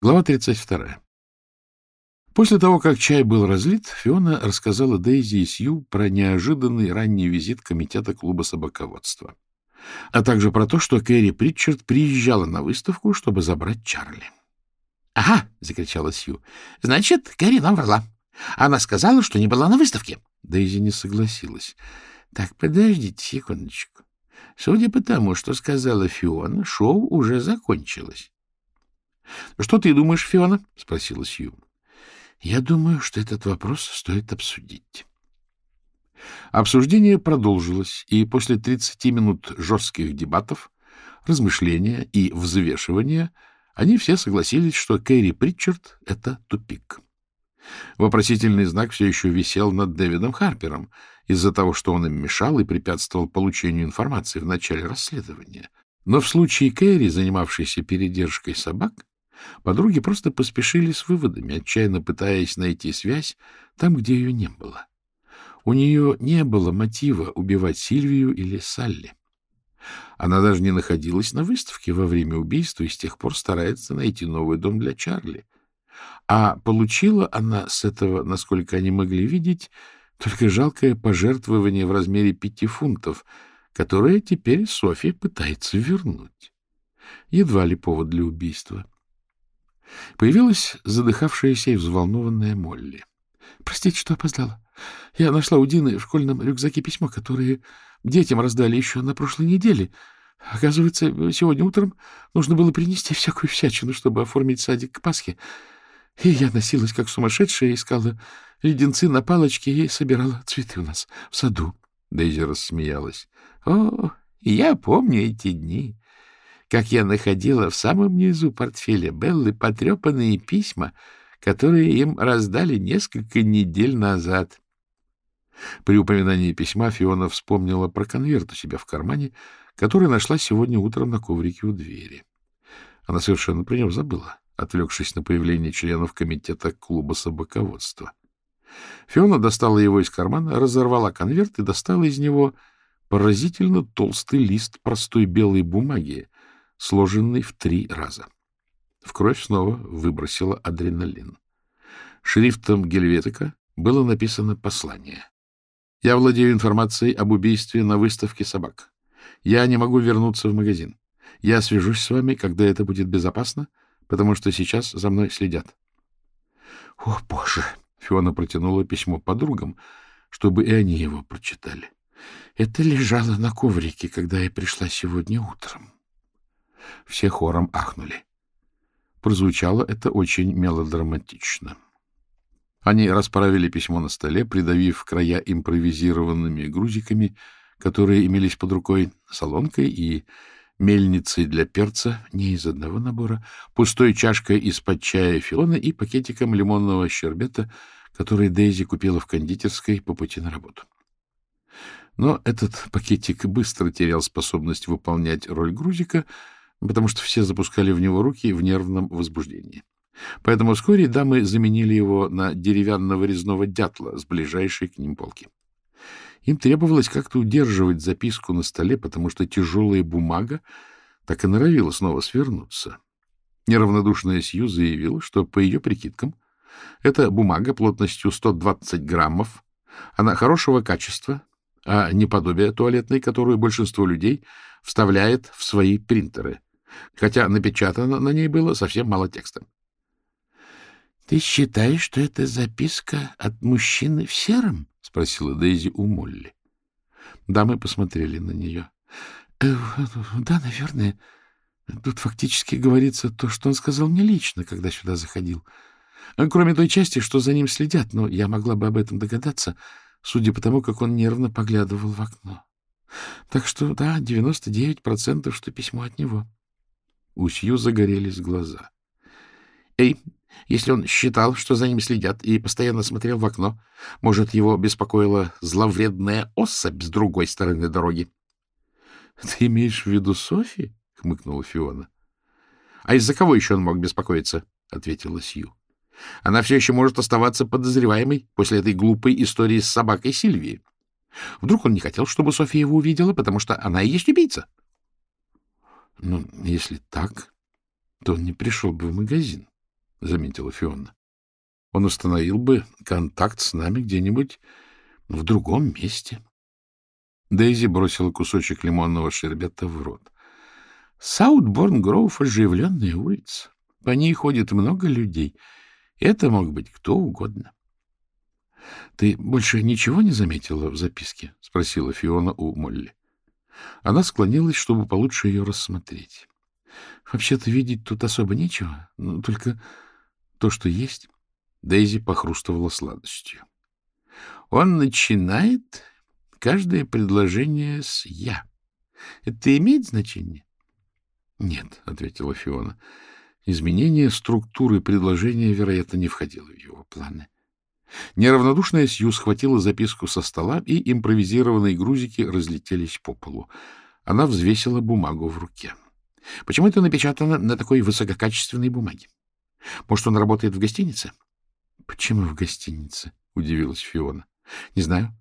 Глава 32. После того, как чай был разлит, Фиона рассказала Дейзи и Сью про неожиданный ранний визит комитета клуба собаководства, а также про то, что Кэрри Притчард приезжала на выставку, чтобы забрать Чарли. — Ага! — закричала Сью. — Значит, Кэрри нам врала. Она сказала, что не была на выставке. Дейзи не согласилась. — Так, подождите секундочку. Судя по тому, что сказала Фиона, шоу уже закончилось. — Что ты думаешь, Фиона? — спросила Сью. — Я думаю, что этот вопрос стоит обсудить. Обсуждение продолжилось, и после 30 минут жестких дебатов, размышления и взвешивания они все согласились, что Кэрри Притчард — это тупик. Вопросительный знак все еще висел над Дэвидом Харпером из-за того, что он им мешал и препятствовал получению информации в начале расследования. Но в случае Кэрри, занимавшейся передержкой собак, Подруги просто поспешили с выводами, отчаянно пытаясь найти связь там, где ее не было. У нее не было мотива убивать Сильвию или Салли. Она даже не находилась на выставке во время убийства и с тех пор старается найти новый дом для Чарли. А получила она с этого, насколько они могли видеть, только жалкое пожертвование в размере пяти фунтов, которое теперь Софи пытается вернуть. Едва ли повод для убийства. Появилась задыхавшаяся и взволнованная Молли. — Простите, что опоздала. Я нашла у Дины в школьном рюкзаке письмо, которое детям раздали еще на прошлой неделе. Оказывается, сегодня утром нужно было принести всякую всячину, чтобы оформить садик к Пасхе. И я носилась, как сумасшедшая, искала леденцы на палочке и собирала цветы у нас в саду. Дейзи рассмеялась. — О, я помню эти дни как я находила в самом низу портфеля Беллы потрепанные письма, которые им раздали несколько недель назад. При упоминании письма Фиона вспомнила про конверт у себя в кармане, который нашла сегодня утром на коврике у двери. Она совершенно про него забыла, отвлекшись на появление членов комитета клуба собаководства. Фиона достала его из кармана, разорвала конверт и достала из него поразительно толстый лист простой белой бумаги, сложенный в три раза. В кровь снова выбросила адреналин. Шрифтом Гельветика было написано послание. «Я владею информацией об убийстве на выставке собак. Я не могу вернуться в магазин. Я свяжусь с вами, когда это будет безопасно, потому что сейчас за мной следят». «О, Боже!» — Фиона протянула письмо подругам, чтобы и они его прочитали. «Это лежало на коврике, когда я пришла сегодня утром». Все хором ахнули. Прозвучало это очень мелодраматично. Они расправили письмо на столе, придавив края импровизированными грузиками, которые имелись под рукой, солонкой и мельницей для перца, не из одного набора, пустой чашкой из-под чая Фиона и пакетиком лимонного щербета, который Дейзи купила в кондитерской по пути на работу. Но этот пакетик быстро терял способность выполнять роль грузика, потому что все запускали в него руки в нервном возбуждении. Поэтому вскоре дамы заменили его на деревянного резного дятла с ближайшей к ним полки. Им требовалось как-то удерживать записку на столе, потому что тяжелая бумага так и норовила снова свернуться. Неравнодушная Сью заявила, что, по ее прикидкам, эта бумага плотностью 120 граммов, она хорошего качества, а не подобие туалетной, которую большинство людей вставляет в свои принтеры — хотя напечатано на ней было совсем мало текста. — Ты считаешь, что это записка от мужчины в сером? — спросила Дейзи у Молли. Дамы посмотрели на нее. «Э, — Да, наверное. Тут фактически говорится то, что он сказал мне лично, когда сюда заходил. Кроме той части, что за ним следят, но я могла бы об этом догадаться, судя по тому, как он нервно поглядывал в окно. Так что, да, 99% что письмо от него. — у Сью загорелись глаза. — Эй, если он считал, что за ним следят, и постоянно смотрел в окно, может, его беспокоила зловредная особь с другой стороны дороги? — Ты имеешь в виду Софи? — хмыкнула Фиона. — А из-за кого еще он мог беспокоиться? — ответила Сью. — Она все еще может оставаться подозреваемой после этой глупой истории с собакой Сильвии. Вдруг он не хотел, чтобы София его увидела, потому что она и есть убийца? — ну, если так, то он не пришел бы в магазин, — заметила Фиона. — Он установил бы контакт с нами где-нибудь в другом месте. Дейзи бросила кусочек лимонного шербета в рот. — Саутборн-Гроув — оживленная улица. По ней ходит много людей. Это мог быть кто угодно. — Ты больше ничего не заметила в записке? — спросила Фиона у Молли. Она склонилась, чтобы получше ее рассмотреть. — Вообще-то видеть тут особо нечего, но только то, что есть. Дейзи похрустывала сладостью. — Он начинает каждое предложение с «я». Это имеет значение? — Нет, — ответила Фиона. Изменение структуры предложения, вероятно, не входило в его планы. Неравнодушная Сью схватила записку со стола, и импровизированные грузики разлетелись по полу. Она взвесила бумагу в руке. — Почему это напечатано на такой высококачественной бумаге? Может, он работает в гостинице? — Почему в гостинице? — удивилась Фиона. — Не знаю.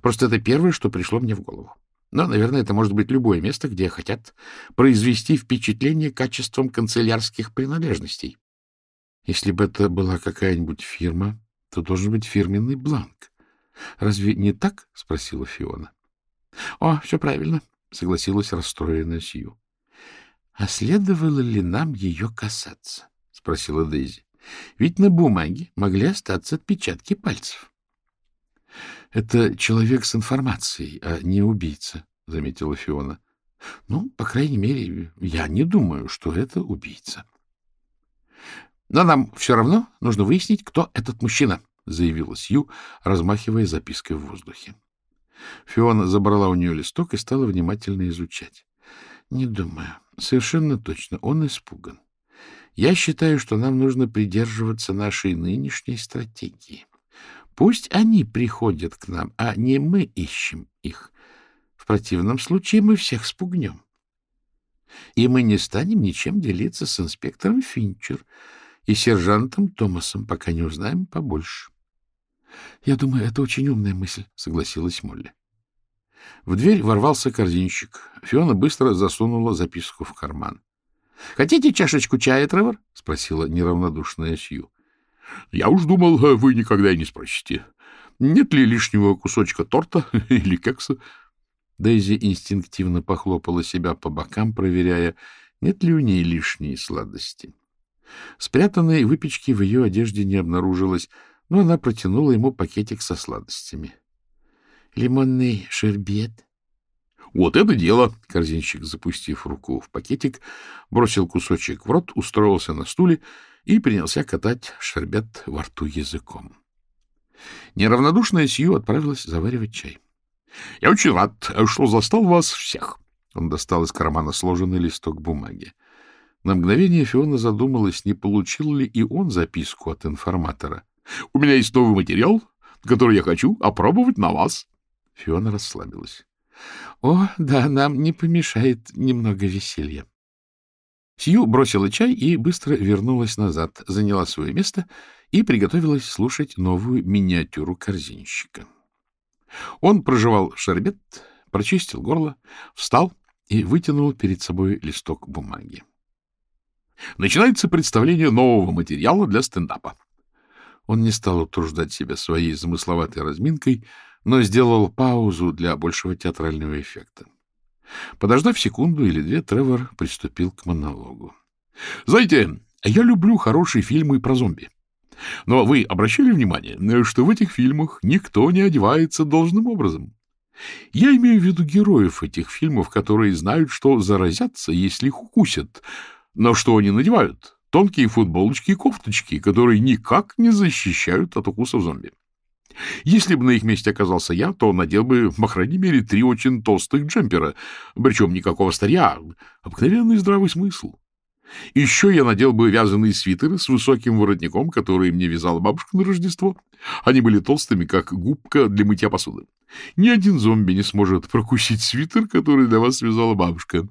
Просто это первое, что пришло мне в голову. Но, наверное, это может быть любое место, где хотят произвести впечатление качеством канцелярских принадлежностей. Если бы это была какая-нибудь фирма, то должен быть фирменный бланк. Разве не так? — спросила Фиона. — О, все правильно, — согласилась расстроенная Сью. — А следовало ли нам ее касаться? — спросила Дейзи. — Ведь на бумаге могли остаться отпечатки пальцев. — Это человек с информацией, а не убийца, — заметила Фиона. — Ну, по крайней мере, я не думаю, что это убийца. Но нам все равно нужно выяснить, кто этот мужчина, — заявила Сью, размахивая запиской в воздухе. Фиона забрала у нее листок и стала внимательно изучать. — Не думаю. Совершенно точно. Он испуган. Я считаю, что нам нужно придерживаться нашей нынешней стратегии. Пусть они приходят к нам, а не мы ищем их. В противном случае мы всех спугнем. И мы не станем ничем делиться с инспектором Финчер, и сержантом Томасом, пока не узнаем побольше. — Я думаю, это очень умная мысль, — согласилась Молли. В дверь ворвался корзинщик. Фиона быстро засунула записку в карман. — Хотите чашечку чая, Тревор? — спросила неравнодушная Сью. — Я уж думал, вы никогда и не спросите. Нет ли лишнего кусочка торта или кекса? Дейзи инстинктивно похлопала себя по бокам, проверяя, нет ли у ней лишней сладости. Спрятанной выпечки в ее одежде не обнаружилось, но она протянула ему пакетик со сладостями. — Лимонный шербет? — Вот это дело! — корзинщик, запустив руку в пакетик, бросил кусочек в рот, устроился на стуле и принялся катать шербет во рту языком. Неравнодушная Сью отправилась заваривать чай. — Я очень рад, что застал вас всех. Он достал из кармана сложенный листок бумаги. На мгновение Фиона задумалась, не получил ли и он записку от информатора. — У меня есть новый материал, который я хочу опробовать на вас. Фиона расслабилась. — О, да, нам не помешает немного веселья. Сью бросила чай и быстро вернулась назад, заняла свое место и приготовилась слушать новую миниатюру корзинщика. Он прожевал шербет, прочистил горло, встал и вытянул перед собой листок бумаги. Начинается представление нового материала для стендапа. Он не стал утруждать себя своей замысловатой разминкой, но сделал паузу для большего театрального эффекта. Подождав секунду или две, Тревор приступил к монологу. — Знаете, я люблю хорошие фильмы про зомби. Но вы обращали внимание, что в этих фильмах никто не одевается должным образом? Я имею в виду героев этих фильмов, которые знают, что заразятся, если их укусят, но что они надевают? Тонкие футболочки и кофточки, которые никак не защищают от укусов зомби. Если бы на их месте оказался я, то надел бы, по крайней мере, три очень толстых джемпера, причем никакого старья, обыкновенный здравый смысл. Еще я надел бы вязаные свитеры с высоким воротником, которые мне вязала бабушка на Рождество. Они были толстыми, как губка для мытья посуды. Ни один зомби не сможет прокусить свитер, который для вас связала бабушка.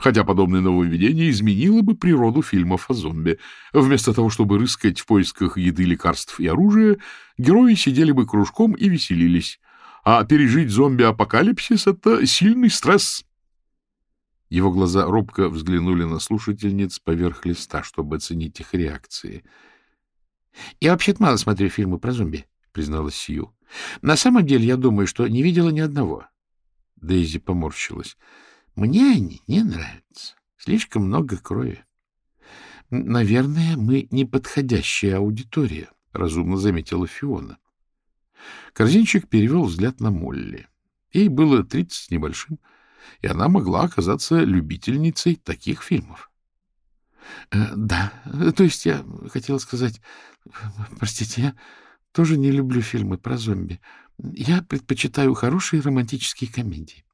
Хотя подобное нововведение изменило бы природу фильмов о зомби. Вместо того, чтобы рыскать в поисках еды, лекарств и оружия, герои сидели бы кружком и веселились. А пережить зомби-апокалипсис — это сильный стресс. Его глаза робко взглянули на слушательниц поверх листа, чтобы оценить их реакции. — Я вообще-то мало смотрю фильмы про зомби, — призналась Сью. — На самом деле, я думаю, что не видела ни одного. Дейзи поморщилась. — Мне они не нравятся. Слишком много крови. — Наверное, мы неподходящая аудитория, — разумно заметила Фиона. Корзинчик перевел взгляд на Молли. Ей было тридцать с небольшим, и она могла оказаться любительницей таких фильмов. Э, — Да, то есть я хотела сказать... Простите, я тоже не люблю фильмы про зомби. Я предпочитаю хорошие романтические комедии.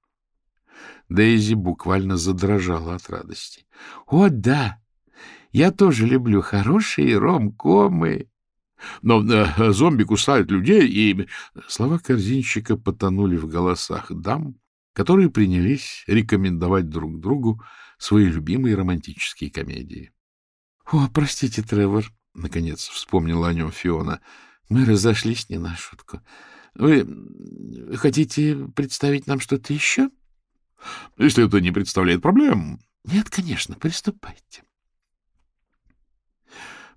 Дейзи буквально задрожала от радости. — О, да! Я тоже люблю хорошие ромкомы. Но э, зомби кусают людей, и... Слова корзинщика потонули в голосах дам, которые принялись рекомендовать друг другу свои любимые романтические комедии. — О, простите, Тревор, — наконец вспомнила о нем Фиона, — мы разошлись не на шутку. Вы хотите представить нам что-то еще? — Если это не представляет проблем. — Нет, конечно, приступайте.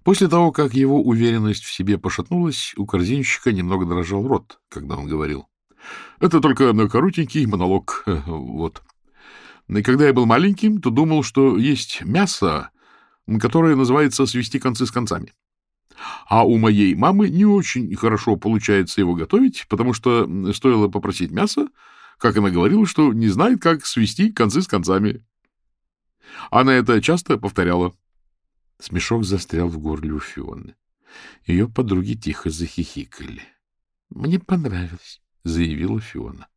После того, как его уверенность в себе пошатнулась, у корзинщика немного дрожал рот, когда он говорил. — Это только на коротенький монолог. Вот. И когда я был маленьким, то думал, что есть мясо, которое называется «свести концы с концами». А у моей мамы не очень хорошо получается его готовить, потому что стоило попросить мясо, как она говорила, что не знает, как свести концы с концами. Она это часто повторяла. Смешок застрял в горле у Фионы. Ее подруги тихо захихикали. — Мне понравилось, — заявила Фиона.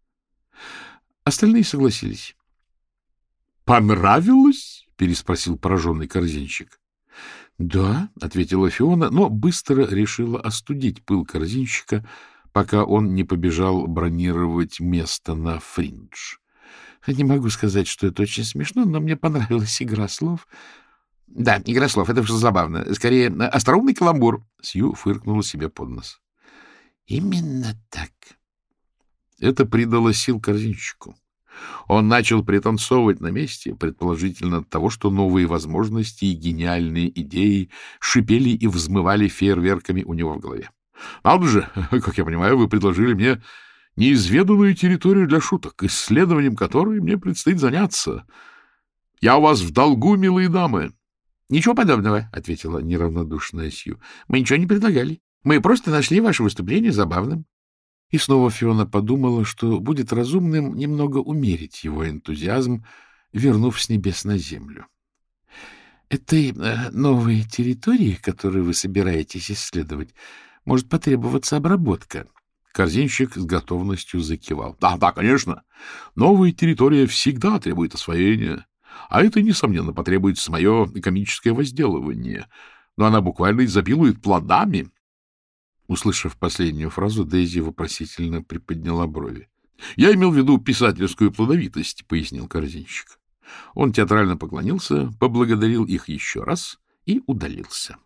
Остальные согласились. — Понравилось? — переспросил пораженный корзинчик. — Да, — ответила Фиона, но быстро решила остудить пыл корзинщика, пока он не побежал бронировать место на фриндж. Не могу сказать, что это очень смешно, но мне понравилась игра слов — да, игра слов, это же забавно. Скорее, остроумный каламбур. Сью фыркнула себе под нос. Именно так. Это придало сил корзинщику. Он начал пританцовывать на месте, предположительно от того, что новые возможности и гениальные идеи шипели и взмывали фейерверками у него в голове. — Надо же, как я понимаю, вы предложили мне неизведанную территорию для шуток, исследованием которой мне предстоит заняться. Я у вас в долгу, милые дамы. — Ничего подобного, — ответила неравнодушная Сью. — Мы ничего не предлагали. Мы просто нашли ваше выступление забавным. И снова Фиона подумала, что будет разумным немного умерить его энтузиазм, вернув с небес на землю. — Этой э, новой территории, которую вы собираетесь исследовать, может потребоваться обработка. Корзинщик с готовностью закивал. — Да, да, конечно. Новая территория всегда требует освоения. А это, несомненно, потребует мое комическое возделывание. Но она буквально изобилует плодами. Услышав последнюю фразу, Дейзи вопросительно приподняла брови. — Я имел в виду писательскую плодовитость, — пояснил корзинщик. Он театрально поклонился, поблагодарил их еще раз и удалился.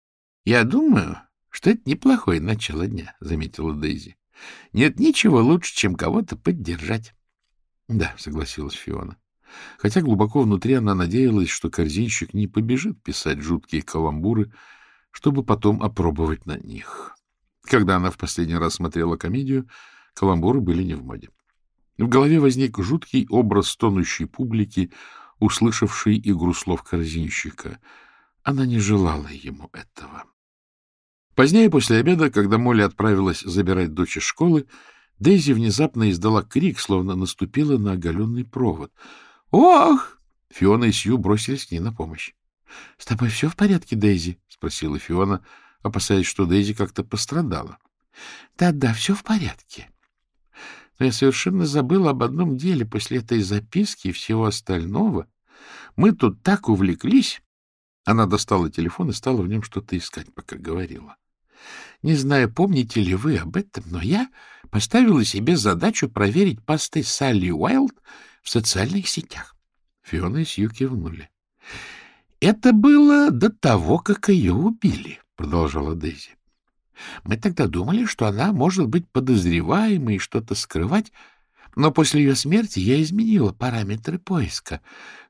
— Я думаю, что это неплохое начало дня, — заметила Дейзи. — Нет ничего лучше, чем кого-то поддержать. — Да, — согласилась Фиона хотя глубоко внутри она надеялась, что корзинщик не побежит писать жуткие каламбуры, чтобы потом опробовать на них. Когда она в последний раз смотрела комедию, каламбуры были не в моде. В голове возник жуткий образ тонущей публики, услышавшей игру слов корзинщика. Она не желала ему этого. Позднее, после обеда, когда Молли отправилась забирать дочь из школы, Дейзи внезапно издала крик, словно наступила на оголенный провод — «Ох!» Фиона и Сью бросились к ней на помощь. — С тобой все в порядке, Дейзи? — спросила Фиона, опасаясь, что Дейзи как-то пострадала. Да — Да-да, все в порядке. Но я совершенно забыла об одном деле после этой записки и всего остального. Мы тут так увлеклись. Она достала телефон и стала в нем что-то искать, пока говорила. Не знаю, помните ли вы об этом, но я поставила себе задачу проверить посты Салли Уайлд в социальных сетях. Фиона и Сью кивнули. — Это было до того, как ее убили, — продолжала Дейзи. Мы тогда думали, что она может быть подозреваемой и что-то скрывать. Но после ее смерти я изменила параметры поиска.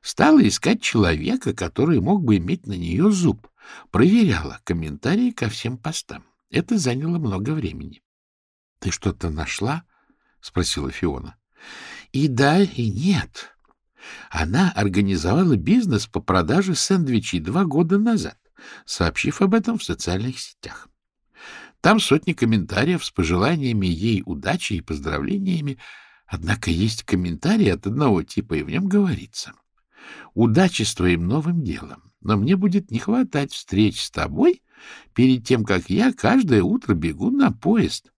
Стала искать человека, который мог бы иметь на нее зуб. Проверяла комментарии ко всем постам. Это заняло много времени. — Ты что-то нашла? — спросила Фиона. — И да, и нет. Она организовала бизнес по продаже сэндвичей два года назад, сообщив об этом в социальных сетях. Там сотни комментариев с пожеланиями ей удачи и поздравлениями, однако есть комментарий от одного типа, и в нем говорится «Удачи с твоим новым делом, но мне будет не хватать встреч с тобой перед тем, как я каждое утро бегу на поезд,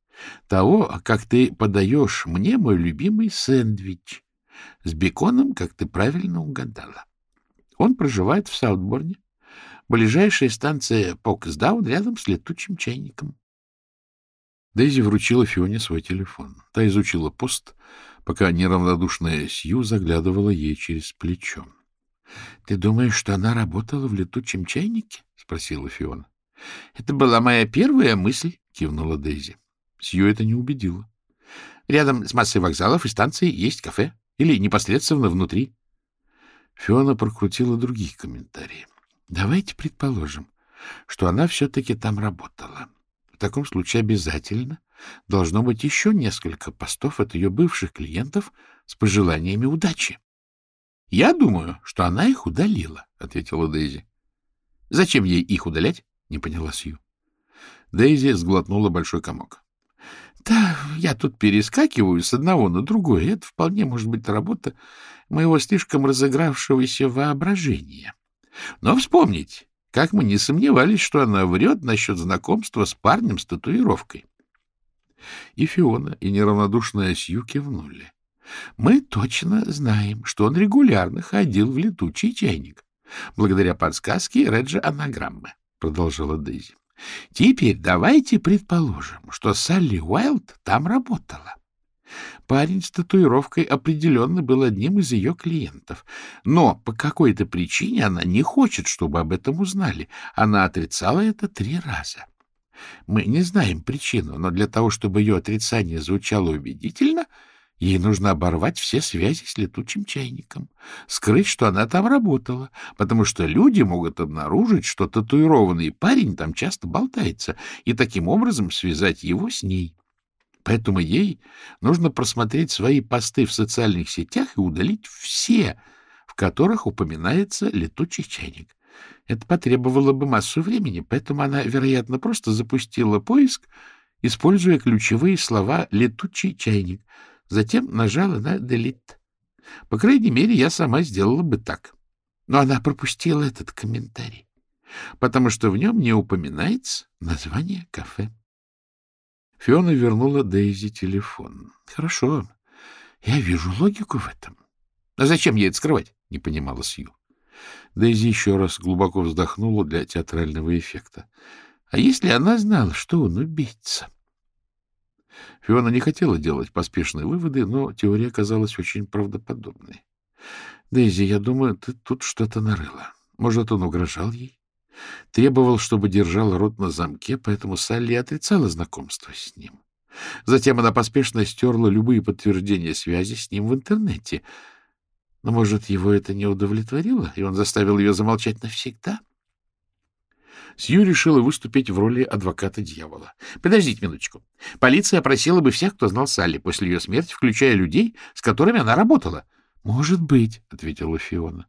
того, как ты подаешь мне мой любимый сэндвич с беконом, как ты правильно угадала. Он проживает в Саутборне. Ближайшая станция Поксдаун рядом с летучим чайником. Дейзи вручила Фионе свой телефон. Та изучила пост, пока неравнодушная Сью заглядывала ей через плечо. — Ты думаешь, что она работала в летучем чайнике? — спросила Фиона. — Это была моя первая мысль, — кивнула Дейзи. Сью это не убедило. Рядом с массой вокзалов и станций есть кафе. Или непосредственно внутри. Фиона прокрутила другие комментарии. Давайте предположим, что она все-таки там работала. В таком случае обязательно должно быть еще несколько постов от ее бывших клиентов с пожеланиями удачи. — Я думаю, что она их удалила, — ответила Дейзи. — Зачем ей их удалять? — не поняла Сью. Дейзи сглотнула большой комок. Да, я тут перескакиваю с одного на другое. Это вполне может быть работа моего слишком разыгравшегося воображения. Но вспомнить, как мы не сомневались, что она врет насчет знакомства с парнем с татуировкой. И Фиона, и неравнодушная Сью кивнули. Мы точно знаем, что он регулярно ходил в летучий чайник, благодаря подсказке Реджа анаграммы, — продолжала Дейзи. Теперь давайте предположим, что Салли Уайлд там работала. Парень с татуировкой определенно был одним из ее клиентов. Но по какой-то причине она не хочет, чтобы об этом узнали. Она отрицала это три раза. Мы не знаем причину, но для того, чтобы ее отрицание звучало убедительно, Ей нужно оборвать все связи с летучим чайником, скрыть, что она там работала, потому что люди могут обнаружить, что татуированный парень там часто болтается, и таким образом связать его с ней. Поэтому ей нужно просмотреть свои посты в социальных сетях и удалить все, в которых упоминается летучий чайник. Это потребовало бы массу времени, поэтому она, вероятно, просто запустила поиск, используя ключевые слова «летучий чайник», Затем нажала на «Delete». По крайней мере, я сама сделала бы так. Но она пропустила этот комментарий, потому что в нем не упоминается название кафе. Фиона вернула Дейзи телефон. — Хорошо, я вижу логику в этом. — А зачем ей это скрывать? — не понимала Сью. Дейзи еще раз глубоко вздохнула для театрального эффекта. — А если она знала, что он убийца? — Фиона не хотела делать поспешные выводы, но теория казалась очень правдоподобной. — Дейзи, я думаю, ты тут что-то нарыла. Может, он угрожал ей? Требовал, чтобы держала рот на замке, поэтому Салли отрицала знакомство с ним. Затем она поспешно стерла любые подтверждения связи с ним в интернете. Но, может, его это не удовлетворило, и он заставил ее замолчать навсегда? — Сью решила выступить в роли адвоката дьявола. Подождите минуточку. Полиция опросила бы всех, кто знал Салли после ее смерти, включая людей, с которыми она работала. — Может быть, — ответила Фиона. —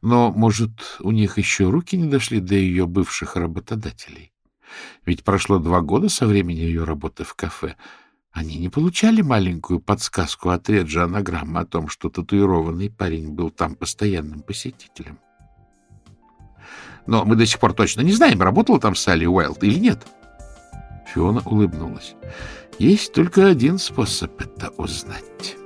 Но, может, у них еще руки не дошли до ее бывших работодателей? Ведь прошло два года со времени ее работы в кафе. Они не получали маленькую подсказку от Реджа анаграммы о том, что татуированный парень был там постоянным посетителем. — но мы до сих пор точно не знаем, работала там Салли Уайлд или нет. Фиона улыбнулась. Есть только один способ это узнать.